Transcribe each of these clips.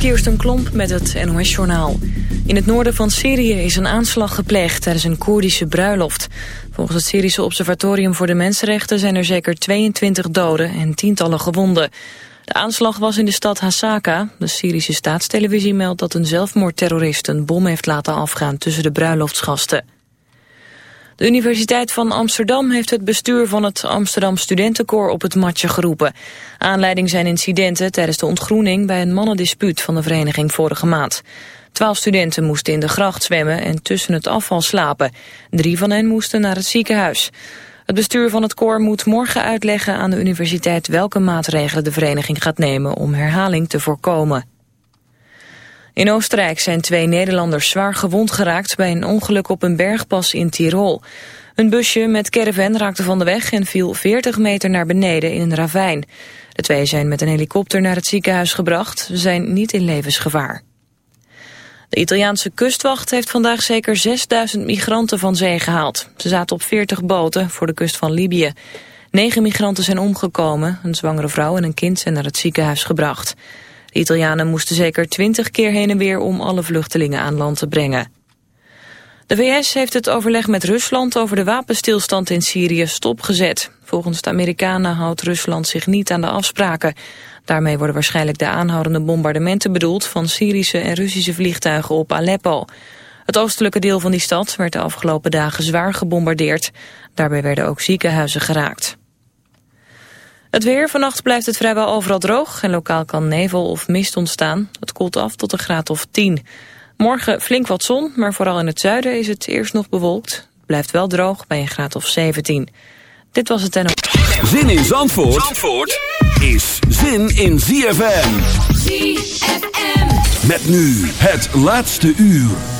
Kirsten Klomp met het NOS-journaal. In het noorden van Syrië is een aanslag gepleegd tijdens een Koerdische bruiloft. Volgens het Syrische Observatorium voor de Mensenrechten zijn er zeker 22 doden en tientallen gewonden. De aanslag was in de stad Hasaka. De Syrische staatstelevisie meldt dat een zelfmoordterrorist een bom heeft laten afgaan tussen de bruiloftsgasten. De Universiteit van Amsterdam heeft het bestuur van het Amsterdam Studentenkoor op het matje geroepen. Aanleiding zijn incidenten tijdens de ontgroening bij een mannendispuut van de vereniging vorige maand. Twaalf studenten moesten in de gracht zwemmen en tussen het afval slapen. Drie van hen moesten naar het ziekenhuis. Het bestuur van het koor moet morgen uitleggen aan de universiteit welke maatregelen de vereniging gaat nemen om herhaling te voorkomen. In Oostenrijk zijn twee Nederlanders zwaar gewond geraakt bij een ongeluk op een bergpas in Tirol. Een busje met caravan raakte van de weg en viel 40 meter naar beneden in een ravijn. De twee zijn met een helikopter naar het ziekenhuis gebracht. Ze zijn niet in levensgevaar. De Italiaanse kustwacht heeft vandaag zeker 6000 migranten van zee gehaald. Ze zaten op 40 boten voor de kust van Libië. Negen migranten zijn omgekomen. Een zwangere vrouw en een kind zijn naar het ziekenhuis gebracht. De Italianen moesten zeker twintig keer heen en weer om alle vluchtelingen aan land te brengen. De VS heeft het overleg met Rusland over de wapenstilstand in Syrië stopgezet. Volgens de Amerikanen houdt Rusland zich niet aan de afspraken. Daarmee worden waarschijnlijk de aanhoudende bombardementen bedoeld... van Syrische en Russische vliegtuigen op Aleppo. Het oostelijke deel van die stad werd de afgelopen dagen zwaar gebombardeerd. Daarbij werden ook ziekenhuizen geraakt. Het weer, vannacht blijft het vrijwel overal droog... en lokaal kan nevel of mist ontstaan. Het koelt af tot een graad of 10. Morgen flink wat zon, maar vooral in het zuiden is het eerst nog bewolkt. Het blijft wel droog bij een graad of 17. Dit was het en... Zin in Zandvoort, Zandvoort is zin in ZFM. ZFM. Met nu het laatste uur.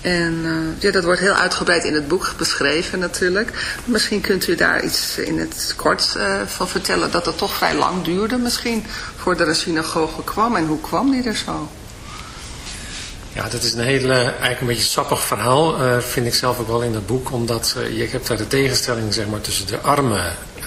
En ja, dat wordt heel uitgebreid in het boek beschreven natuurlijk. Misschien kunt u daar iets in het kort uh, van vertellen. Dat het toch vrij lang duurde misschien voordat de synagoge kwam. En hoe kwam die er zo? Ja, dat is een hele, eigenlijk een beetje sappig verhaal, uh, vind ik zelf ook wel in het boek. Omdat je hebt daar de tegenstelling zeg maar, tussen de arme uh,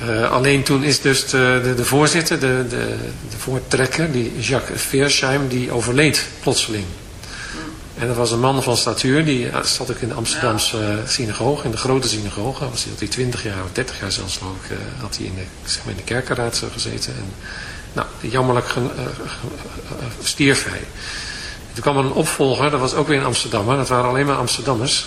Uh, alleen toen is dus de, de, voorzitter, de, de, de voortrekker, die Jacques Veersheim, die overleed plotseling. En dat was een man van statuur, die zat ook in de Amsterdamse ja. synagoge, in de grote synagoge. Was hij, had hij 20 jaar of 30 jaar zelfs geloof uh, had hij in de, zeg maar in de kerkenraad gezeten. En, nou, jammerlijk uh, stierf hij. Toen kwam er een opvolger, dat was ook weer in Amsterdam, dat waren alleen maar Amsterdammers.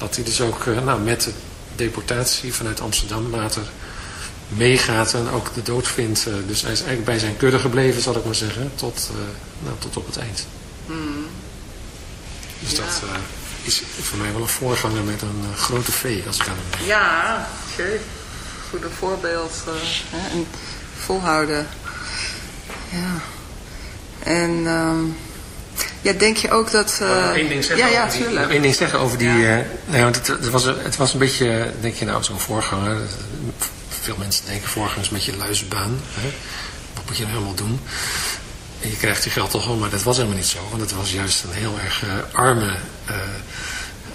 Dat hij dus ook uh, nou, met de deportatie vanuit Amsterdam later meegaat en ook de dood vindt. dus hij is eigenlijk bij zijn kudde gebleven zal ik maar zeggen. Tot, nou, tot op het eind. Hmm. Dus ja. dat is voor mij wel een voorganger met een uh, grote V, als ik aan hem denk. Ja, oké. Goede voorbeeld. Uh, hè, en volhouden. Ja. En um, ja, denk je ook dat... Uh, Eén ding zeggen ja, ja, over die, één ding zeggen over die... Ja. nee, want het, het, was, het was een beetje, denk je nou, zo'n voorganger. Veel mensen denken voorganger is een beetje luisbaan. Hè? Wat moet je nou helemaal doen? En je krijgt je geld toch wel, maar dat was helemaal niet zo. Want het was juist een heel erg uh, arme, uh,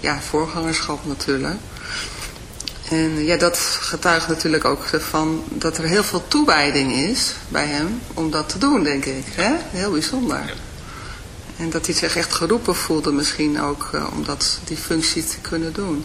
ja, voorgangerschap natuurlijk. En ja, dat getuigt natuurlijk ook van dat er heel veel toewijding is bij hem om dat te doen, denk ik. Hè? Heel bijzonder. Ja. En dat hij zich echt geroepen voelde misschien ook uh, om dat, die functie te kunnen doen.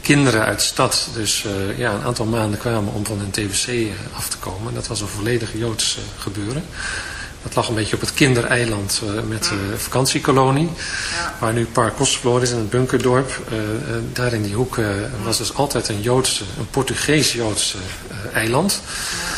kinderen uit de stad dus ja, een aantal maanden kwamen om van hun TBC af te komen. Dat was een volledig Joods gebeuren. Dat lag een beetje op het kindereiland uh, met de uh, vakantiekolonie. Ja. Waar nu Park Kostverloren is in het bunkerdorp. Uh, daar in die hoek was dus altijd een Joodse, een Portugees-Joodse eiland. Ja.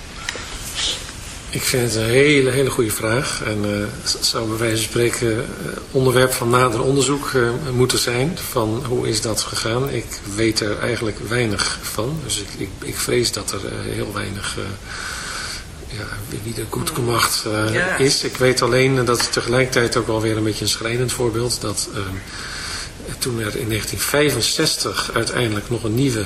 Ik vind het een hele, hele goede vraag. En eh, het zou bij wijze van spreken eh, onderwerp van nader onderzoek eh, moeten zijn. Van hoe is dat gegaan? Ik weet er eigenlijk weinig van. Dus ik, ik, ik vrees dat er eh, heel weinig ja, wie er goed gemacht Ja. is. Ik weet alleen, en dat is tegelijkertijd ook alweer een beetje een schrijnend voorbeeld, dat uh, toen er in 1965 uiteindelijk nog een nieuwe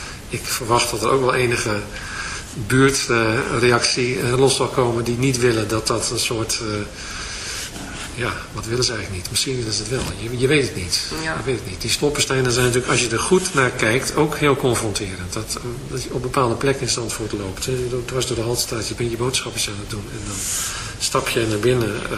ik verwacht dat er ook wel enige buurtreactie uh, los zal komen die niet willen dat dat een soort... Uh, ja, wat willen ze eigenlijk niet? Misschien willen ze het wel. Je, je weet het niet. Ja. Je weet het niet. Die stoppensteinen zijn natuurlijk, als je er goed naar kijkt, ook heel confronterend. Dat, dat je op bepaalde plekken in Zandvoort loopt. Hè. Dwars door de Haltstraat, je bent je boodschapjes aan het doen. En dan stap je naar binnen... Uh,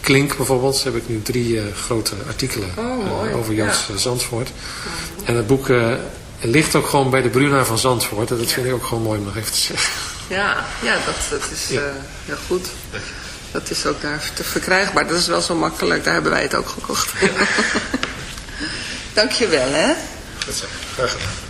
Klink bijvoorbeeld, heb ik nu drie grote artikelen oh, over Jans ja. Zandvoort. Oh, en het boek ligt ook gewoon bij de Bruna van Zandvoort. En dat vind ik ook gewoon mooi om nog even te zeggen. Ja, ja dat, dat is ja. Heel goed. Dat is ook daar te verkrijgbaar. Dat is wel zo makkelijk. Daar hebben wij het ook gekocht. Ja. Dank je wel, hè? Goed zo. Graag gedaan.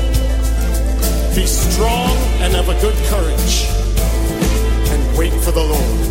Be strong and of a good courage and wait for the Lord.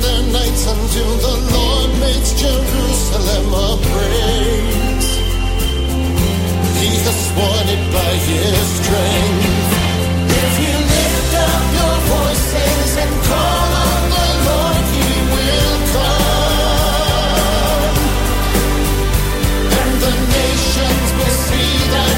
until the Lord makes Jerusalem a praise. He has sworn it by his strength. If you lift up your voices and call on the Lord, he will come. And the nations will see that